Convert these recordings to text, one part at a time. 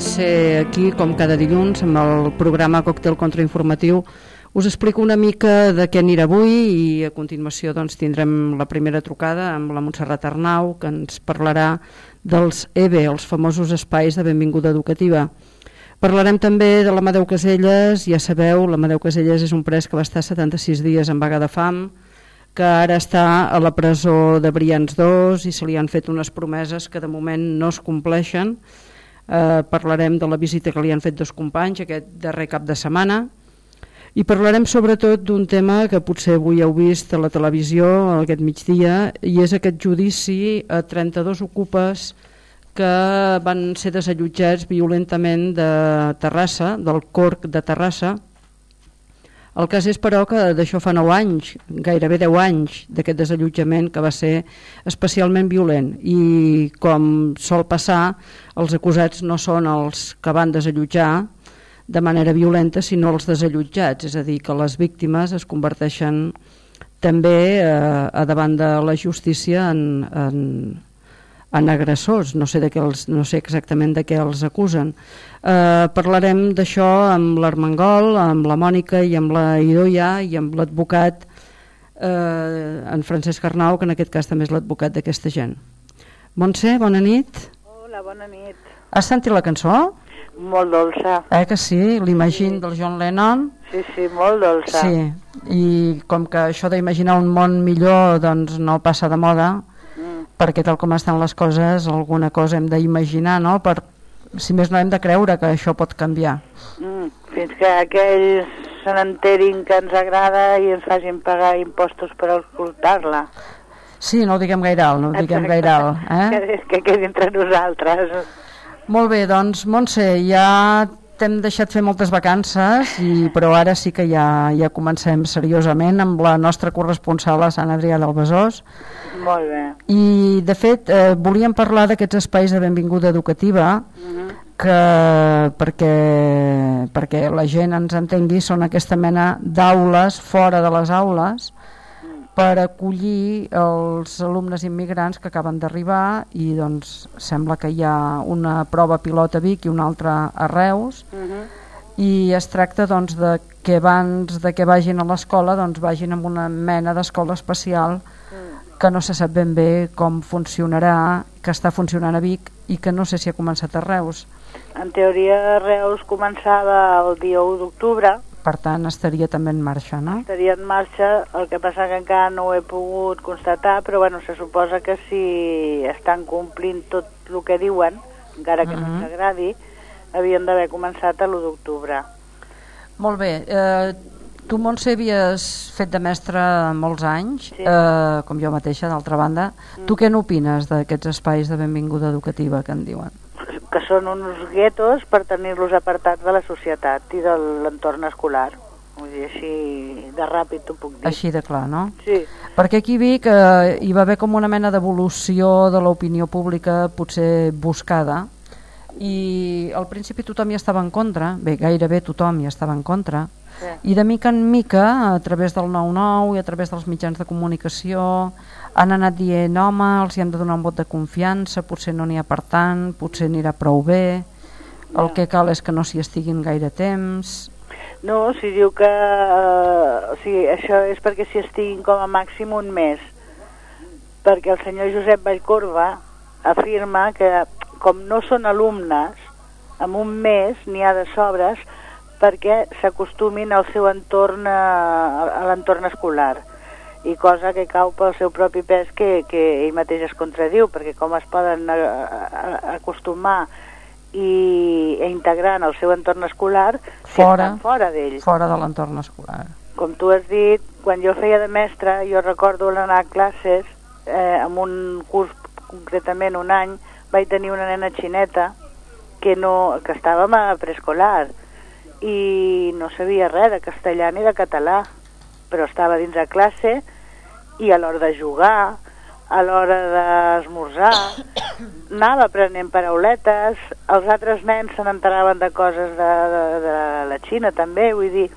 Ser aquí, com cada dilluns, amb el programa Còctel Contrainformatiu. Us explico una mica de què anirà avui i a continuació doncs, tindrem la primera trucada amb la Montserrat Arnau, que ens parlarà dels EBE, els famosos espais de benvinguda educativa. Parlarem també de l'Amadeu Caselles, ja sabeu, l'Amadeu Caselles és un pres que va estar 76 dies en vaga de fam, que ara està a la presó de Brians 2 i se li han fet unes promeses que de moment no es compleixen. Eh, parlarem de la visita que li han fet dos companys aquest darrer cap de setmana. I parlarem sobretot d'un tema que potser avui heu vist a la televisió aquest migdia i és aquest judici a 32 ocupes que van ser desallotjats violentament de Terrassa, del Corc de Terrassa, el cas és, però, que d'això fa 9 anys, gairebé 10 anys, d'aquest desallotjament que va ser especialment violent. I, com sol passar, els acusats no són els que van desallotjar de manera violenta, sinó els desallotjats, és a dir, que les víctimes es converteixen també eh, a davant de la justícia en, en, en agressors, no sé, de què els, no sé exactament de què els acusen. Eh, parlarem d'això amb l'Armengol, amb la Mònica i amb la Idoia i amb l'advocat eh, en Francesc Arnau, que en aquest cas també és l'advocat d'aquesta gent. Montse, bona nit. Hola, bona nit. Has sentit la cançó? Molt dolça. Eh que sí? L'Imagine del John Lennon? Sí, sí, molt dolça. Sí, i com que això d'imaginar un món millor doncs no passa de moda, Mm, perquè tal com estan les coses, alguna cosa hem d'imaginar, no? Per, si més no hem de creure que això pot canviar. mm. Fins que aquells se n'enterin que ens agrada i ens facin pagar impostos per escoltar-la. Sí, no ho diguem gaire alt, no ho diguem Exacte. gaire alt. Eh? Que, que quedi entre nosaltres. Molt bé, doncs Montse, ja t'hem deixat fer moltes vacances, i, però ara sí que ja, ja comencem seriosament amb la nostra corresponsal a Sant Adrià del Besòs. Molt bé. I, de fet, eh, volíem parlar d'aquests espais de benvinguda educativa Mhm. Que perquè, perquè la gent ens entengui són aquesta mena d'aules fora de les aules per acollir els alumnes immigrants que acaben d'arribar i doncs sembla que hi ha una prova pilot a Vic i una altra a Reus Mhm. i es tracta doncs, de que abans de que vagin a l'escola doncs, vagin amb una mena d'escola especial que no se sap ben bé com funcionarà, que està funcionant a Vic i que no sé si ha començat a Reus. En teoria, Reus començava el dia 1 d'octubre, Per tant, estaria també en marxa, no? estaria en marxa, el que passa que encara no ho he pogut constatar, però bueno, se suposa que si estan complint tot el que diuen, encara que no Mhm. ens agradi, havien d'haver començat a l'1 d'octubre. Molt bé. Eh, tu, Montse, havies fet de mestre molts anys, Sí. eh, com jo mateixa, d'altra banda. Tu què n'opines d'aquests espais de benvinguda educativa que en diuen? Que són uns guetos per tenir-los apartats de la societat i de l'entorn escolar. Vull dir, així de ràpid t'ho puc dir. Així de clar, no? Sí, Perquè aquí vi que eh, hi va haver com una mena d'evolució de l'opinió pública potser buscada i al principi tothom hi estava en contra, bé, gairebé tothom hi estava en contra, sí. i de mica en mica, a través del 9-9 i a través dels mitjans de comunicació, han anat dient, home, els hi hem de donar un vot de confiança, potser no n'hi ha per tant, potser anirà prou bé, el que cal és que no s'hi estiguin gaire temps... No, si diu que... Eh, o sigui, això és perquè s'hi estiguin com a màxim un mes. Perquè el senyor Josep Vallcorba afirma que com no són alumnes, en un mes n'hi ha de sobres perquè s'acostumin al seu entorn, eh, a l'entorn escolar i cosa que cau pel seu propi pes que, que ell mateix es contradiu, perquè com es poden a, a, acostumar i a integrar en el seu entorn escolar si Fora. estan fora d'ell. fora de l'entorn escolar. Com tu has dit, quan jo feia de mestra, jo recordo anar a classes, eh, en un curs concretament un any, vaig tenir una nena xineta que, no, que estàvem a preescolar i no sabia res de castellà ni de català, però estava dins de classe i a l'hora de jugar, a l'hora d'esmorzar, anava aprenent parauletes, els altres nens se n'enteraven de coses de, de, de la Xina també, vull dir,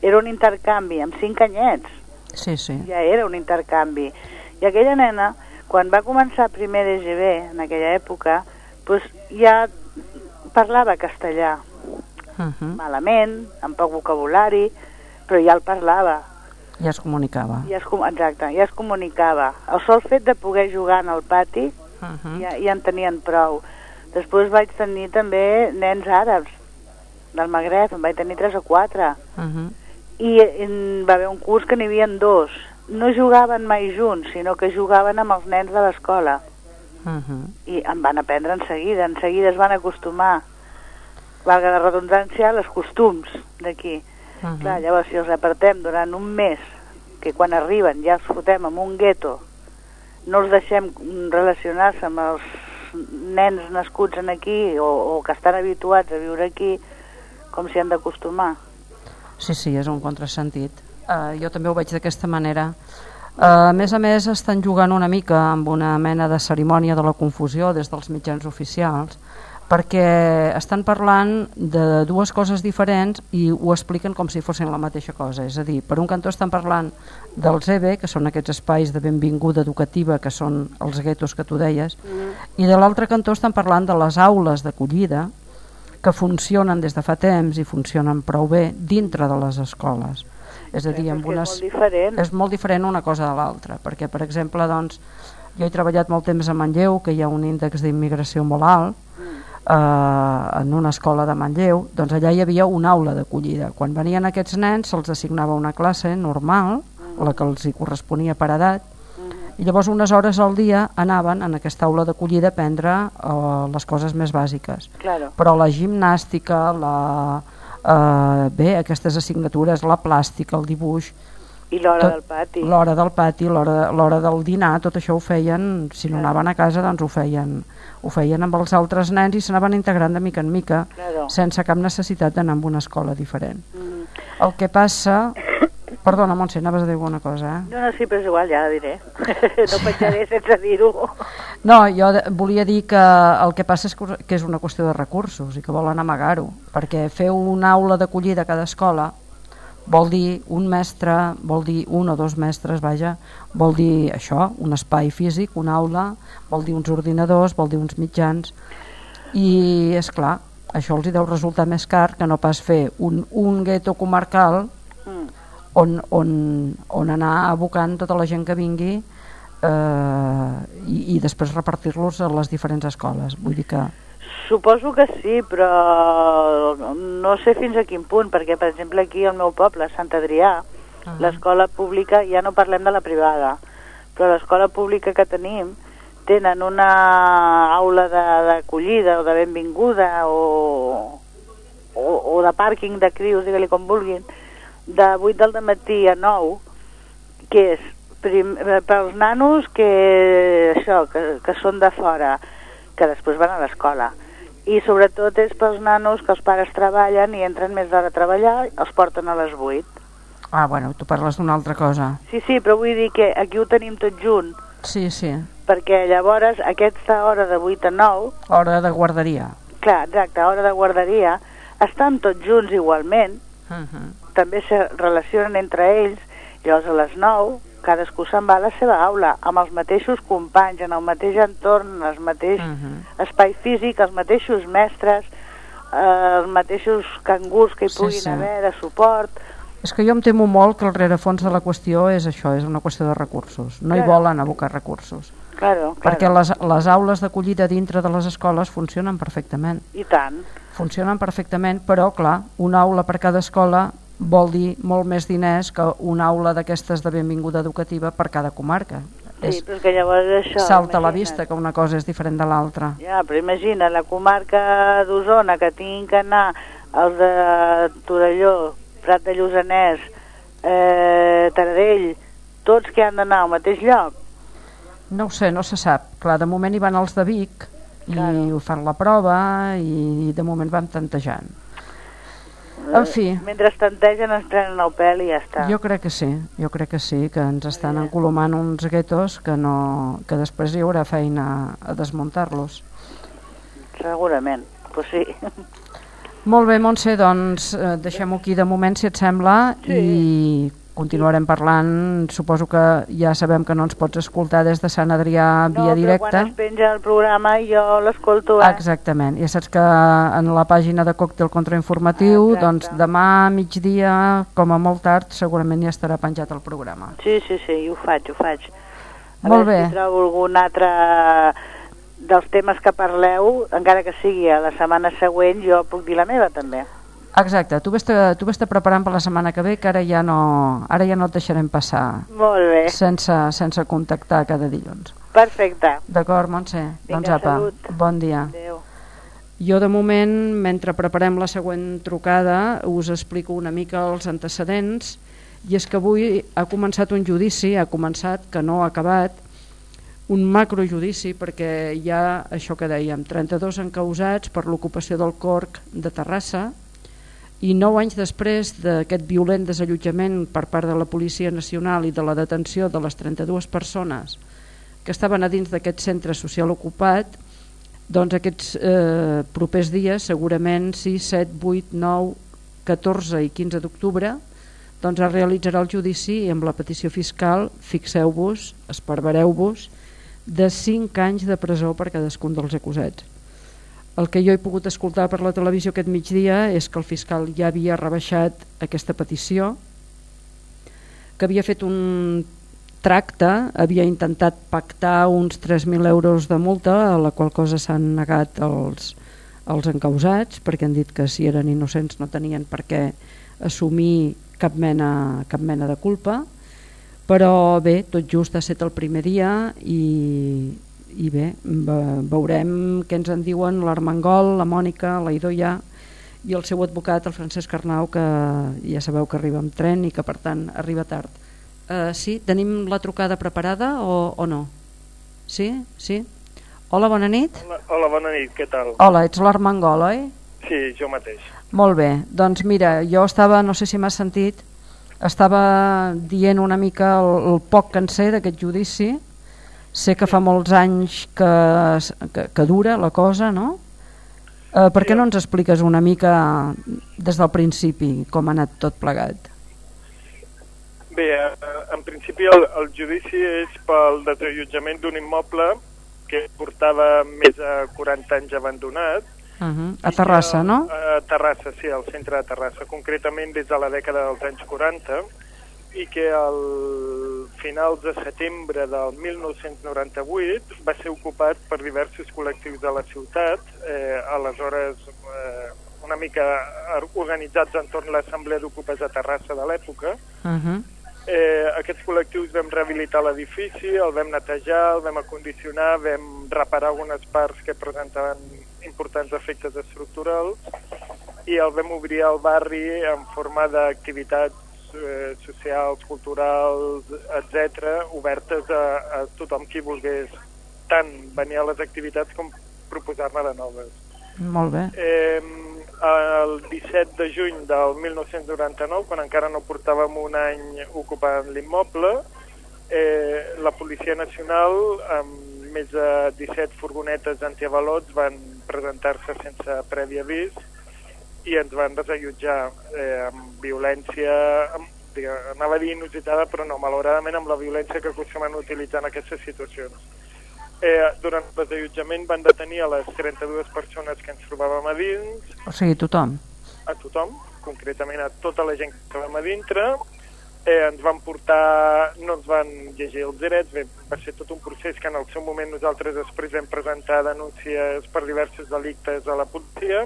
era un intercanvi amb cinc anyets, Sí, sí. ja era un intercanvi. I aquella nena, quan va començar primer d'EGB, en aquella època, doncs ja parlava castellà, Uh -huh. malament, amb poc vocabulari, però ja el parlava. Ja es comunicava. Ja es, exacte, ja es comunicava. El sol fet de poder jugar en el pati Uh -huh. ja, ja en tenien prou. Després vaig tenir també nens àrabs del Magreb, en vaig tenir tres o quatre. Uh -huh. I en, va haver un curs que n'hi havia dos. No jugaven mai junts, sinó que jugaven amb els nens de l'escola. Uh -huh. I em van aprendre en seguida, en seguida es van acostumar, valga la redundància, als costums d'aquí. Uh -huh. Clar, llavors, si els apartem durant un mes, que quan arriben ja els fotem en un gueto, no els deixem relacionar-se amb els nens nascuts en aquí o, o que estan habituats a viure aquí, com s'hi han d'acostumar. Sí, sí, és un contrasentit. Uh, jo també ho veig d'aquesta manera. Uh, a més a més, estan jugant una mica amb una mena de cerimònia de la confusió des dels mitjans oficials, perquè estan parlant de dues coses diferents i ho expliquen com si fossin la mateixa cosa. És a dir, per un cantó estan parlant dels EBE, que són aquests espais de benvinguda educativa, que són els guetos que tu deies, i de l'altre cantó estan parlant de les aules d'acollida, que funcionen des de fa temps i funcionen prou bé dintre de les escoles. És a dir, amb que és unes... molt diferent. És molt diferent una cosa de l'altra, perquè, per exemple, doncs, Jo he treballat molt temps a Manlleu, que hi ha un índex d'immigració molt alt, eh, en una escola de Manlleu, doncs allà hi havia una aula d'acollida. Quan venien aquests nens se'ls assignava una classe normal, la que els hi corresponia per edat, i llavors unes hores al dia anaven en aquesta aula d'acollida a aprendre eh, les coses més bàsiques. Claro. Però la gimnàstica, la, eh, bé, aquestes assignatures, la plàstica, el dibuix, I l'hora del pati. l'hora del pati, l'hora del dinar, tot això ho feien, si no anaven a casa, doncs ho feien, ho feien amb els altres nens i s'anaven integrant de mica en mica, Claro. sense cap necessitat d'anar a una escola diferent. Mm. El que passa... Perdona, Montse, anaves a dir alguna cosa, eh? No, no, sí, però és igual, ja la diré. no penjaré sense dir-ho. No, jo volia dir que el que passa és que, que és una qüestió de recursos i que volen amagar-ho, perquè fer una aula d'acollida a cada escola vol dir un mestre, vol dir un o dos mestres, vaja, vol dir això, un espai físic, una aula, vol dir uns ordinadors, vol dir uns mitjans, i és clar, això els hi deu resultar més car que no pas fer un, un gueto comarcal Mm. on, on, on anar abocant tota la gent que vingui eh, i, i després repartir-los a les diferents escoles. Vull dir que... Suposo que sí, però no sé fins a quin punt, perquè, per exemple, aquí al meu poble, Sant Adrià, Ah. l'escola pública, ja no parlem de la privada, però l'escola pública que tenim tenen una aula d'acollida o de benvinguda o, o, o de pàrquing de crius, digue-li com vulguin, de 8 del matí a 9, que és prim, eh, pels nanos que, això, que, que són de fora, que després van a l'escola. I sobretot és pels nanos que els pares treballen i entren més d'hora a treballar, els porten a les 8. Ah, bueno, tu parles d'una altra cosa. Sí, sí, però vull dir que aquí ho tenim tot junt, Sí, sí, perquè llavors aquesta hora de 8 a 9, hora de guarderia. clar, exacte, hora de guarderia, estan tots junts igualment, Uh -huh. també se relacionen entre ells, llavors a les 9 cadascú se'n va a la seva aula, amb els mateixos companys, en el mateix entorn, en el mateix Uh -huh. espai físic, els mateixos mestres, eh, els mateixos cangurs que hi Sí, puguin sí. haver de suport. És que jo em temo molt que el rerefons de la qüestió és això, és una qüestió de recursos. No hi Claro. volen abocar recursos. Claro, claro. Perquè les, les aules d'acollida dintre de les escoles funcionen perfectament. I tant. Funcionen perfectament, però, clar, una aula per cada escola vol dir molt més diners que una aula d'aquestes de benvinguda educativa per cada comarca. Sí, és, però que llavors això... salta a la imagina't. vista que una cosa és diferent de l'altra. Ja, però imagina, la comarca d'Osona, que tinguin que anar els de Torelló, Prat de Lluçanès, eh, Taradell, tots que han d'anar al mateix lloc. No ho sé, no se sap. Clar, de moment hi van els de Vic i Claro. fan la prova i de moment van tantejant. En fi, Mentre tantegen ens prenen el pèl i ja està. jo crec que sí, jo crec que sí, que ens estan encolomant uns guetos que, no, que després hi haurà feina a desmuntar-los. Segurament, pues sí. Molt bé, Montse, doncs eh, deixem-ho aquí de moment, si et sembla, Sí. i continuarem parlant. Suposo que ja sabem que no ens pots escoltar des de Sant Adrià no, via però directa. quan es penja el programa jo l'escolto, eh? Exactament, ja saps que en la pàgina de Còctel Contrainformatiu, Exacte. doncs demà, a migdia, com a molt tard, segurament ja estarà penjat el programa. Sí, sí, sí, ho faig, ho faig. A Molt bé. si trobo algun altre dels temes que parleu, encara que sigui a la setmana següent, jo puc dir la meva també. Exacte, tu vés, tu vés preparant per la setmana que ve, que ara ja no, ara ja no et deixarem passar Molt bé, sense, sense contactar cada dilluns. perfecte. D'acord, Montse? Vinga, doncs apa, salut. bon dia. Adéu. Jo de moment, mentre preparem la següent trucada, us explico una mica els antecedents i és que avui ha començat un judici, ha començat, que no ha acabat, un macrojudici perquè hi ha això que dèiem, 32 encausats per l'ocupació del Corc de Terrassa i nou anys després d'aquest violent desallotjament per part de la Policia Nacional i de la detenció de les 32 persones que estaven a dins d'aquest centre social ocupat, doncs aquests eh, propers dies, segurament 6, 7, 8, 9, 14 i 15 d'octubre, doncs es realitzarà el judici i amb la petició fiscal, fixeu-vos, esparvereu-vos, de 5 anys de presó per cadascun dels acusats. El que jo he pogut escoltar per la televisió aquest migdia és que el fiscal ja havia rebaixat aquesta petició, que havia fet un tracte havia intentat pactar uns 3.000 euros de multa, a la qual cosa s'han negat els, els encausats, perquè han dit que si eren innocents no tenien per què assumir cap mena, cap mena de culpa, però bé, tot just ha estat el primer dia i, i bé, veurem què ens en diuen l'Armengol, la Mònica, la Idoia i el seu advocat, el Francesc Arnau, que ja sabeu que arriba amb tren i que per tant arriba tard. Uh, sí, tenim la trucada preparada o, o no? Sí? Sí? Hola, bona nit. Hola, hola bona nit, què tal? Hola, ets l'Armengol, oi? Sí, jo mateix. Molt bé, doncs mira, jo estava, no sé si m'has sentit, estava dient una mica el, el poc que en sé d'aquest judici, sé que fa molts anys que, que, que dura la cosa, no? Eh, per què no ens expliques una mica des del principi com ha anat tot plegat? Bé, eh, en principi el, el judici és pel desallotjament d'un immoble que portava més de 40 anys abandonat. Uh -huh. A Terrassa, no? A Terrassa, sí, al centre de Terrassa, concretament des de la dècada dels anys 40 i que al finals de setembre del 1998 va ser ocupat per diversos col·lectius de la ciutat, eh, aleshores eh, una mica organitzats entorn l'Assemblea d'Ocupes de Terrassa de l'època. Uh -huh. eh, aquests col·lectius vam rehabilitar l'edifici, el vam netejar, el vam acondicionar, vam reparar algunes parts que presentaven importants efectes estructurals i el vam obrir al barri en forma d'activitats eh, socials, culturals, etc, obertes a, a tothom qui volgués tant venir a les activitats com proposar-ne de noves. Molt bé. Eh, el 17 de juny del 1999, quan encara no portàvem un any ocupant l'immoble, eh, la Policia Nacional, amb més de 17 furgonetes antiavalots, van presentar-se sense previ avís i ens van desallotjar eh, amb violència, amb, diguem, anava a dir inusitada, però no, malauradament amb la violència que acostumen a utilitzar en aquestes situacions. Eh, durant el desallotjament van detenir a les 32 persones que ens trobàvem a dins. O sigui, tothom? A tothom, concretament a tota la gent que trobàvem a dintre. Eh, ens van portar, no ens van llegir els drets, bé, va ser tot un procés que en el seu moment nosaltres després vam presentar denúncies per diversos delictes a la policia,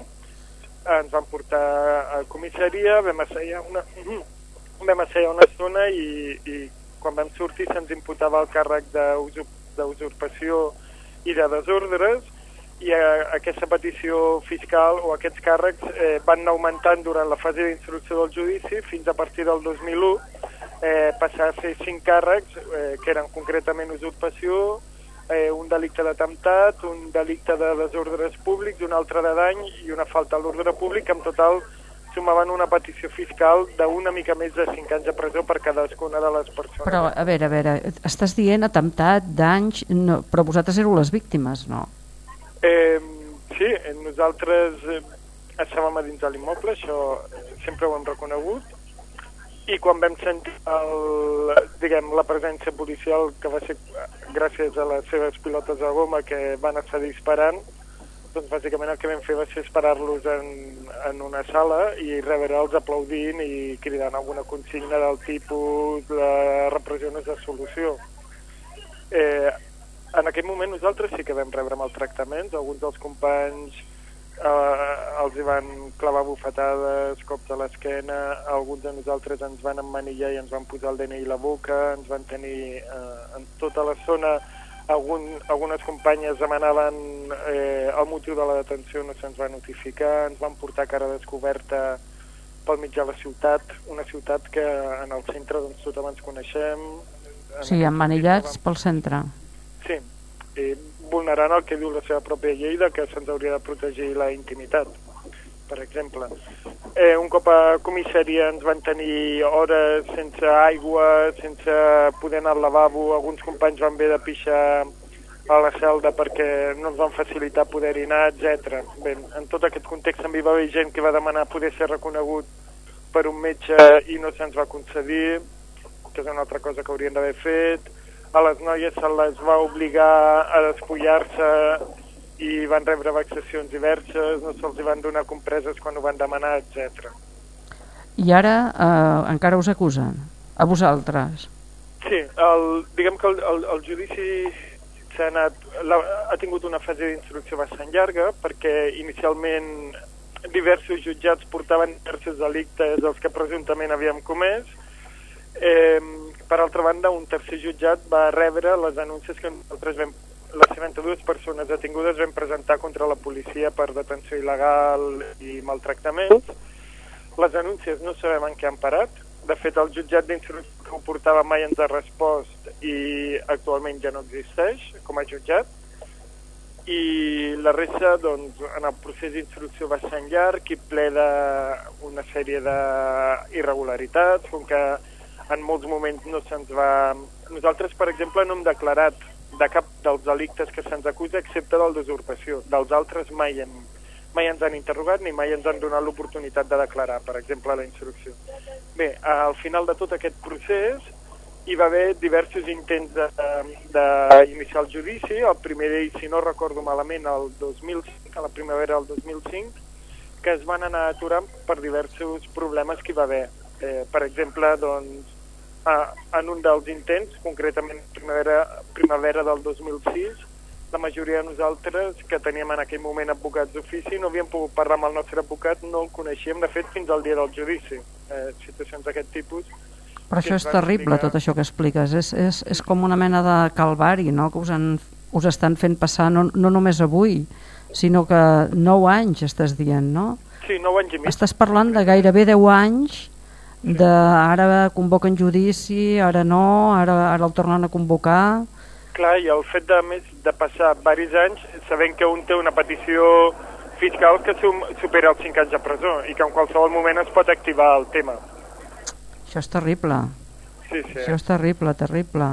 ens van portar a comissaria, vam assajar una, vam assajar una estona i, i quan vam sortir se'ns imputava el càrrec d'usurpació i de desordres i a, eh, aquesta petició fiscal o aquests càrrecs eh, van anar augmentant durant la fase d'instrucció del judici fins a partir del 2001 eh, passar a ser cinc càrrecs eh, que eren concretament usurpació, eh, un delicte d'atemptat, un delicte de desordres públics, un altre de dany i una falta a l'ordre públic, en total sumaven una petició fiscal d'una mica més de 5 anys de presó per cadascuna de les persones. Però, a veure, a veure, estàs dient atemptat, danys, no, però vosaltres éreu les víctimes, no? Eh, sí, nosaltres eh, estàvem a dins de l'immoble, això sempre ho hem reconegut, i quan vam sentir el, diguem, la presència policial que va ser gràcies a les seves pilotes de goma que van estar disparant doncs bàsicament el que vam fer va ser esperar-los en, en una sala i rebre'ls aplaudint i cridant alguna consigna del tipus la repressió no és de solució. Eh, en aquell moment nosaltres sí que vam rebre maltractaments, alguns dels companys eh, els hi van clavar bufetades, cops a l'esquena, alguns de nosaltres ens van emmanillar i ens van posar el DNI a la boca, ens van tenir eh, en tota la zona algun, algunes companyes demanaven eh, el motiu de la detenció, no se'ns va notificar, ens van portar cara descoberta pel mig de la ciutat, una ciutat que en el centre doncs, tothom ens coneixem. Sí, emmanillats pel centre. Sí, i vulnerant el que diu la seva pròpia llei de que se'ns hauria de protegir la intimitat per exemple. Eh, un cop a comissaria ens van tenir hores sense aigua, sense poder anar al lavabo, alguns companys van haver de pixar a la celda perquè no ens van facilitar poder-hi anar, etc. Bé, en tot aquest context també va haver gent que va demanar poder ser reconegut per un metge i no se'ns va concedir, que és una altra cosa que haurien d'haver fet. A les noies se les va obligar a despullar-se i van rebre vexacions diverses, no se'ls van donar compreses quan ho van demanar, etc. I ara eh, encara us acusen, a vosaltres? Sí, el, diguem que el, el, el judici s'ha anat, la, ha tingut una fase d'instrucció bastant llarga perquè inicialment diversos jutjats portaven diversos delictes els que presumptament havíem comès. Eh, per altra banda, un tercer jutjat va rebre les denúncies que nosaltres vam les 72 persones detingudes vam presentar contra la policia per detenció il·legal i maltractaments. Les denúncies no sabem en què han parat. De fet, el jutjat d'instrucció que ho portava mai ens ha respost i actualment ja no existeix com a jutjat. I la resta, doncs, en el procés d'instrucció bastant llarg i ple d'una sèrie d'irregularitats, com que en molts moments no se'ns va... Nosaltres, per exemple, no hem declarat de cap dels delictes que se'ns acusa excepte del d'usurpació. Dels altres mai, hem, mai ens han interrogat ni mai ens han donat l'oportunitat de declarar, per exemple, la instrucció. Bé, al final de tot aquest procés hi va haver diversos intents d'iniciar el judici. El primer d'ells, si no recordo malament, el 2005, a la primavera del 2005, que es van anar aturant per diversos problemes que hi va haver. Eh, per exemple, doncs, en un dels intents, concretament primavera, primavera del 2006, la majoria de nosaltres que teníem en aquell moment advocats d'ofici no havíem pogut parlar amb el nostre advocat, no el coneixíem, de fet, fins al dia del judici. Eh, situacions d'aquest tipus. Però això és terrible, explicar... tot això que expliques. És, és, és com una mena de calvari, no?, que us, han, us estan fent passar no, no només avui, sinó que 9 anys estàs dient, no? Sí, 9 anys i mig. Estàs parlant de gairebé 10 anys de ara convoquen judici, ara no, ara, ara el tornen a convocar... Clar, i el fet de, més de passar diversos anys sabent que un té una petició fiscal que supera els 5 anys de presó i que en qualsevol moment es pot activar el tema. Això és terrible. Sí, sí. Això és terrible, terrible.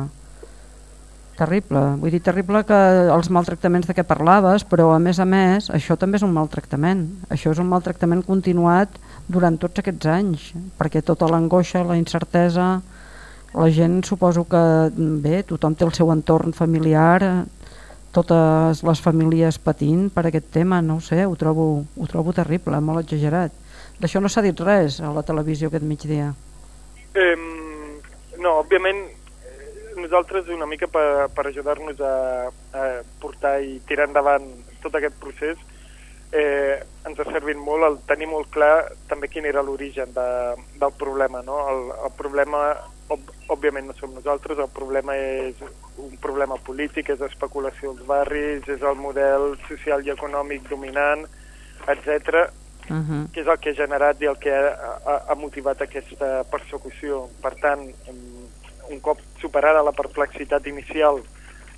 Terrible. Vull dir, terrible que els maltractaments de què parlaves, però a més a més, això també és un maltractament. Això és un maltractament continuat durant tots aquests anys, perquè tota l'angoixa, la incertesa, la gent suposo que, bé, tothom té el seu entorn familiar, totes les famílies patint per aquest tema, no ho sé, ho trobo, ho trobo terrible, molt exagerat. D'això no s'ha dit res a la televisió aquest migdia. Eh, no, òbviament nosaltres una mica per, per ajudar-nos a, a portar i tirar endavant tot aquest procés eh, ens ha servit molt el tenir molt clar també quin era l'origen de, del problema. No? El, el problema, ob, òbviament no som nosaltres, el problema és un problema polític, és especulació als barris, és el model social i econòmic dominant, etc. Uh -huh. que és el que ha generat i el que ha, ha, ha motivat aquesta persecució. Per tant, un cop superada la perplexitat inicial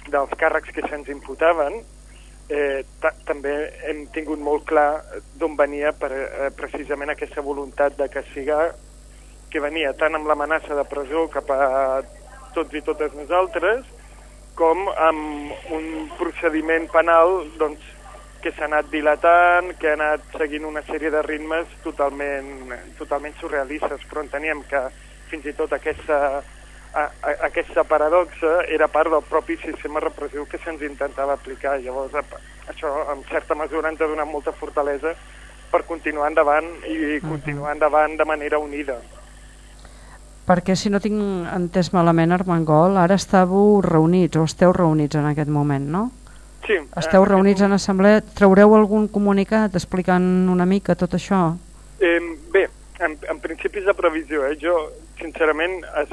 dels càrrecs que se'ns imputaven, eh, també hem tingut molt clar d'on venia per, eh, precisament aquesta voluntat de castigar que venia tant amb l'amenaça de presó cap a tots i totes nosaltres com amb un procediment penal doncs, que s'ha anat dilatant, que ha anat seguint una sèrie de ritmes totalment, totalment surrealistes, però enteníem que fins i tot aquesta a, a, aquesta paradoxa era part del propi sistema repressiu que se'ns intentava aplicar. Llavors, això, en certa mesura, ens ha donat molta fortalesa per continuar endavant i -huh. continuar endavant de manera unida. Perquè, si no tinc entès malament, Armengol, ara estàveu reunits, o esteu reunits en aquest moment, no? Sí. Esteu eh, reunits en assemblea. Traureu algun comunicat explicant una mica tot això? Eh, bé, en, en principi és de previsió. Eh? Jo, sincerament, es,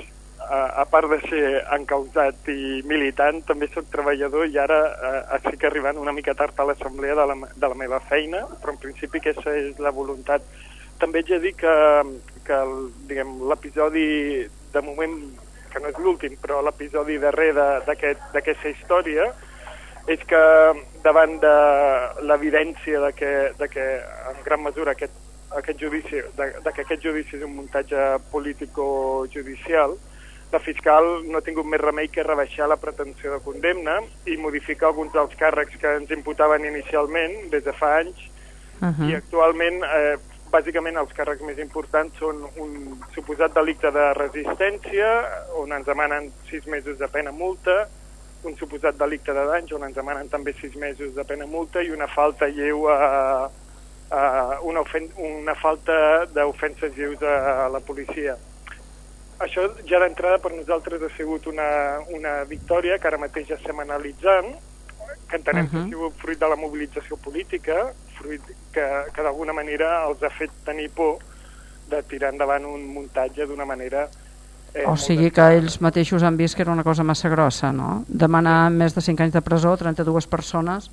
a, a part de ser encausat i militant, també sóc treballador i ara eh, estic arribant una mica tard a l'assemblea de, la, de la meva feina, però en principi aquesta és la voluntat. També haig de dir que, que l'episodi, de moment, que no és l'últim, però l'episodi darrer d'aquesta aquest, història, és que davant de l'evidència de, que, de que en gran mesura aquest, aquest judici, de, de que aquest judici és un muntatge político-judicial, la fiscal no ha tingut més remei que rebaixar la pretensió de condemna i modificar alguns dels càrrecs que ens imputaven inicialment des de fa anys uh -huh. i actualment eh, bàsicament els càrrecs més importants són un suposat delicte de resistència on ens demanen sis mesos de pena multa un suposat delicte de danys on ens demanen també sis mesos de pena multa i una falta lleu a, a una, ofen una falta d'ofenses lleus a la policia això ja d'entrada per nosaltres ha sigut una, una victòria que ara mateix ja estem analitzant, que entenem uh -huh. que ha sigut fruit de la mobilització política, fruit que, que d'alguna manera els ha fet tenir por de tirar endavant un muntatge d'una manera Eh, o sigui que ells mateixos han vist que era una cosa massa grossa, no? Demanar més de 5 anys de presó, 32 persones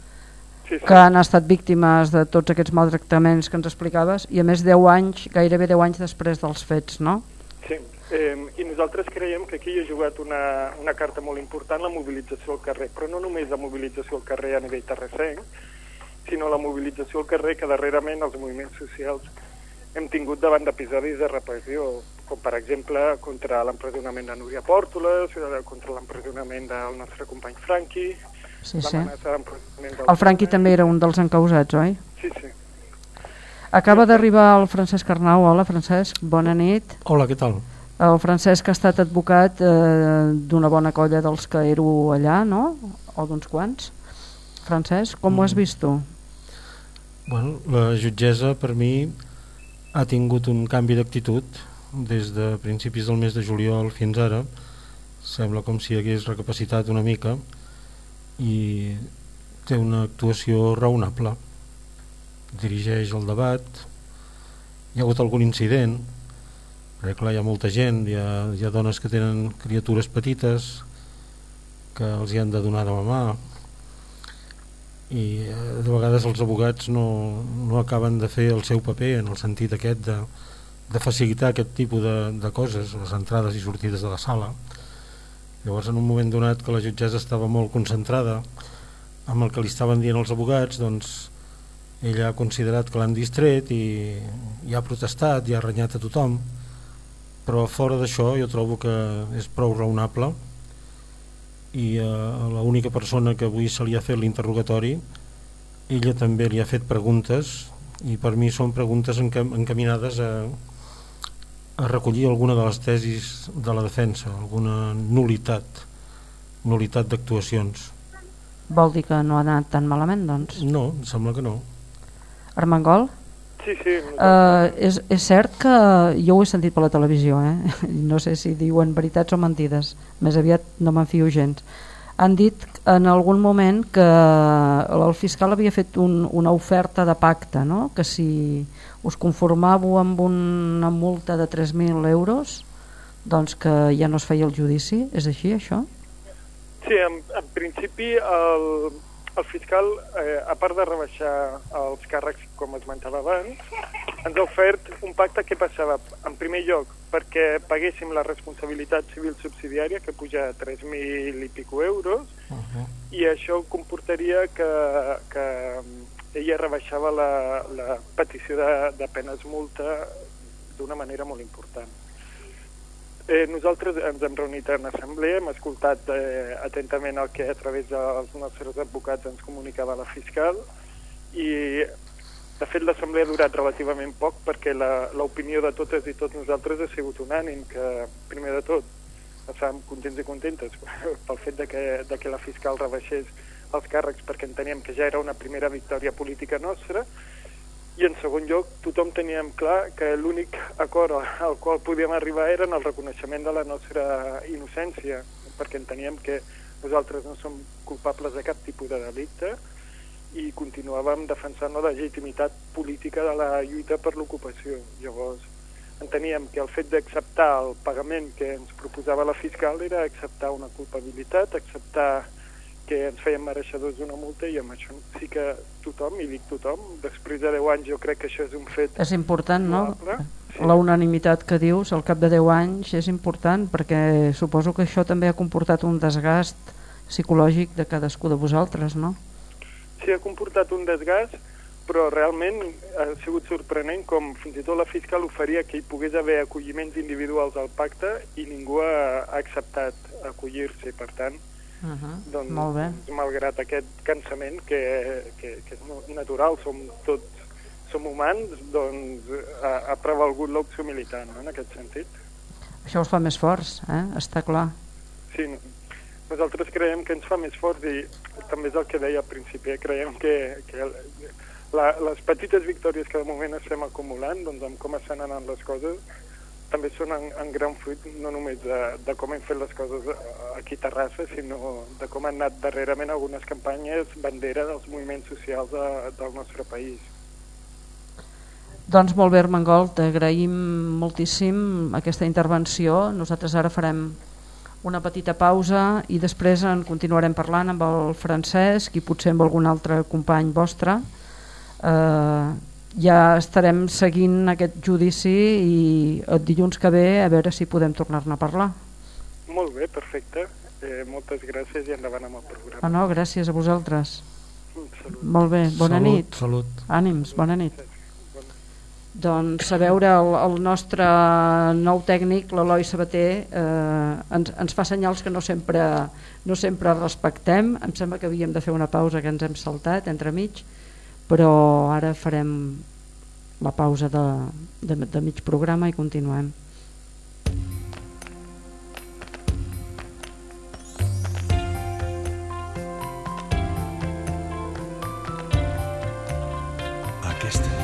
sí, sí. que han estat víctimes de tots aquests maltractaments que ens explicaves i a més 10 anys, gairebé 10 anys després dels fets, no? Sí, eh, i nosaltres creiem que aquí hi ha jugat una, una carta molt important, la mobilització al carrer, però no només la mobilització al carrer a nivell terressenc, sinó la mobilització al carrer que darrerament els moviments socials hem tingut davant d'episodis de repressió com per exemple contra l'empresonament de Núria Pòrtoles, contra l'empresonament del nostre company Franqui, sí, sí. El Franqui també era un dels encausats, oi? Sí, sí. Acaba d'arribar el Francesc Arnau. Hola, Francesc, bona nit. Hola, què tal? El Francesc ha estat advocat eh, d'una bona colla dels que ero allà, no? O d'uns quants. Francesc, com mm. ho has mm. vist tu? Bueno, la jutgessa per mi ha tingut un canvi d'actitud des de principis del mes de juliol fins ara sembla com si hagués recapacitat una mica i té una actuació raonable dirigeix el debat hi ha hagut algun incident perquè clar, hi ha molta gent hi ha, hi ha dones que tenen criatures petites que els hi han de donar de mamà i eh, de vegades els abogats no, no acaben de fer el seu paper en el sentit aquest de, de facilitar aquest tipus de, de coses, les entrades i sortides de la sala. Llavors, en un moment donat que la jutgessa estava molt concentrada amb el que li estaven dient els abogats, doncs ella ha considerat que l'han distret i, i ha protestat i ha renyat a tothom, però fora d'això jo trobo que és prou raonable i eh, l'única persona que avui se li ha fet l'interrogatori ella també li ha fet preguntes i per mi són preguntes encaminades a, a recollir alguna de les tesis de la defensa, alguna nulitat, nulitat d'actuacions. Vol dir que no ha anat tan malament, doncs? No, sembla que no. Armengol? Sí, sí. Uh, és, és cert que jo ho he sentit per la televisió, eh? no sé si diuen veritats o mentides, més aviat no me'n fio gens. Han dit en algun moment que el fiscal havia fet un, una oferta de pacte, no? que si us conformàveu amb una multa de 3.000 euros doncs que ja no es feia el judici és així això? Sí, en, en principi el, el fiscal, eh, a part de rebaixar els càrrecs, com esmentava abans, ens ha ofert un pacte que passava, en primer lloc, perquè paguéssim la responsabilitat civil subsidiària, que puja a 3.000 i pico euros, uh -huh. i això comportaria que, que ella rebaixava la, la petició de, de penes multa d'una manera molt important. Eh, nosaltres ens hem reunit en assemblea, hem escoltat eh, atentament el que a través dels nostres advocats ens comunicava la fiscal i de fet l'assemblea ha durat relativament poc perquè l'opinió de totes i tots nosaltres ha sigut unànim que primer de tot estàvem contents i contentes pel fet de que, de que la fiscal rebaixés els càrrecs perquè enteníem que ja era una primera victòria política nostra i en segon lloc tothom teníem clar que l'únic acord al qual podíem arribar era en el reconeixement de la nostra innocència perquè enteníem que nosaltres no som culpables de cap tipus de delicte i continuàvem defensant la legitimitat política de la lluita per l'ocupació. Llavors, enteníem que el fet d'acceptar el pagament que ens proposava la fiscal era acceptar una culpabilitat, acceptar que ens feien mereixedors d'una multa i amb això sí que tothom, i dic tothom, després de 10 anys jo crec que això és un fet... És important, no? Sí. La unanimitat que dius al cap de 10 anys és important perquè suposo que això també ha comportat un desgast psicològic de cadascú de vosaltres, no? Sí, ha comportat un desgast, però realment ha sigut sorprenent com fins i tot la fiscal oferia que hi pogués haver acolliments individuals al pacte i ningú ha acceptat acollir-se. Per tant, Uh -huh. doncs, Molt bé. malgrat aquest cansament que, que, que és natural, som tots som humans, doncs ha, ha prevalgut l'opció militar, no?, en aquest sentit. Això us fa més forts, eh? està clar. Sí, nosaltres creiem que ens fa més forts i també és el que deia al principi, eh? creiem que, que la, les petites victòries que de moment estem acumulant, doncs amb com estan anant les coses, també són en, en gran fruit no només de, de com hem fet les coses eh, aquí a Terrassa, sinó de com han anat darrerament algunes campanyes bandera dels moviments socials de, del nostre país. Doncs molt bé, Armengol, t'agraïm moltíssim aquesta intervenció. Nosaltres ara farem una petita pausa i després en continuarem parlant amb el Francesc i potser amb algun altre company vostre. Eh, ja estarem seguint aquest judici i el dilluns que ve a veure si podem tornar-ne a parlar. Molt bé, perfecte. Eh, moltes gràcies i endavant amb el programa. Ah, no, gràcies a vosaltres. Salut. Molt bé, bona salut, nit. Salut. Ànims, bona nit. Doncs a veure, el, el nostre nou tècnic, l'Eloi Sabater, eh, ens, ens fa senyals que no sempre, no sempre respectem. Em sembla que havíem de fer una pausa que ens hem saltat entre mig, però ara farem la pausa de, de, de mig programa i continuem. Aquesta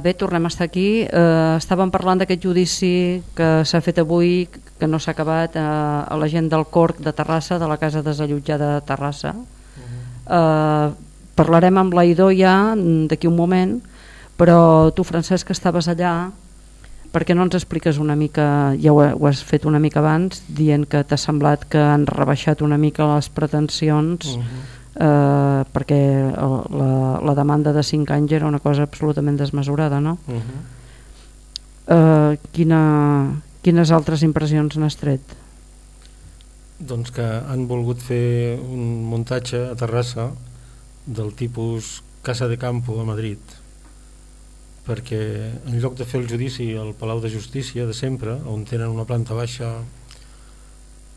bé, tornem a estar aquí. Uh, estàvem parlant d'aquest judici que s'ha fet avui, que no s'ha acabat, uh, a la gent del Corc de Terrassa, de la casa desallotjada de Terrassa. Uh, parlarem amb l'Aidó ja mm, d'aquí un moment, però tu, Francesc, que estaves allà, per què no ens expliques una mica, ja ho, ho has fet una mica abans, dient que t'ha semblat que han rebaixat una mica les pretensions Uh -huh. Eh, perquè el, la, la demanda de 5 anys era una cosa absolutament desmesurada no? Uh -huh. eh, quina, quines altres impressions n'has tret? Doncs que han volgut fer un muntatge a Terrassa del tipus Casa de Campo a Madrid perquè en lloc de fer el judici al Palau de Justícia de sempre, on tenen una planta baixa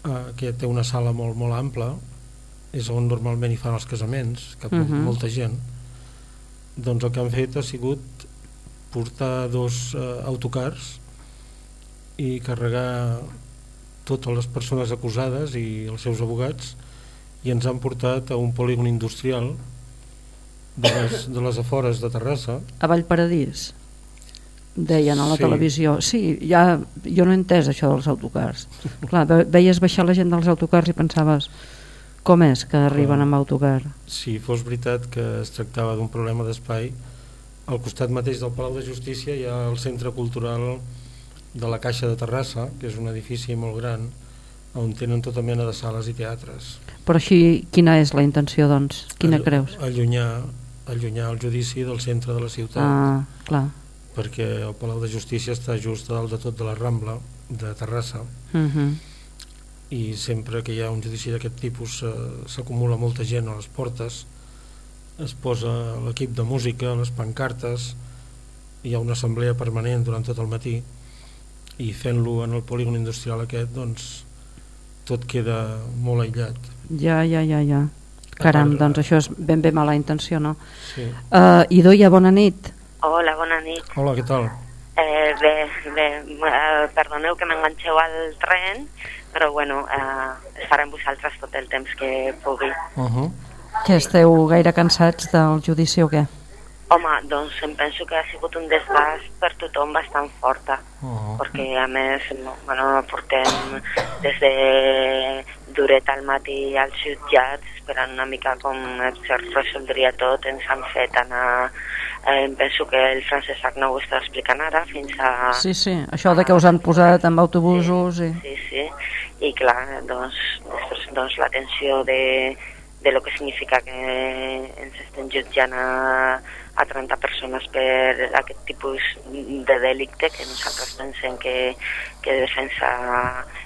eh, que té una sala molt, molt ampla és on normalment hi fan els casaments que uh -huh. molta gent doncs el que han fet ha sigut portar dos eh, autocars i carregar totes les persones acusades i els seus abogats i ens han portat a un polígon industrial de les, de les afores de Terrassa A Vallparadís? deien a la Sí. televisió sí, ja, jo no he entès això dels autocars clar, ve- veies baixar la gent dels autocars i pensaves com és que arriben amb autocar? si fos veritat que es tractava d'un problema d'espai al costat mateix del Palau de Justícia hi ha el Centre Cultural de la Caixa de Terrassa que és un edifici molt gran on tenen tota mena de sales i teatres. Però així quina és la intenció doncs? quina Allu- creus? allunyar, allunyar el judici del centre de la ciutat. Ah, clar. Perquè el Palau de Justícia està just a dalt de tot de la Rambla de Terrassa. Uh i sempre que hi ha un judici d'aquest tipus eh, s'acumula molta gent a les portes es posa l'equip de música, les pancartes hi ha una assemblea permanent durant tot el matí i fent-lo en el polígon industrial aquest doncs tot queda molt aïllat ja, ja, ja, ja caram, part- doncs això és ben bé mala intenció no? sí. Uh, Idoia, bona nit Hola, bona nit. Hola, què tal? Eh, bé, bé, eh, perdoneu que m'enganxeu al tren, però bueno, eh, estaré amb vosaltres tot el temps que pugui. Uh -huh. que esteu gaire cansats del judici o què? Home, doncs em penso que ha sigut un desgast per tothom bastant forta, Uh -huh. perquè a més, no, bueno, portem des de duret al matí als jutjats, esperant una mica com es resoldria tot, ens han fet anar... Eh, penso que el Francesc no ho està explicant ara, fins a... Sí, sí, això de que us han posat amb autobusos i... Sí, sí, i clar, doncs, després doncs, la tensió de, de lo que significa que ens estem jutjant a, a 30 persones per aquest tipus de delicte que nosaltres pensem que, que defensa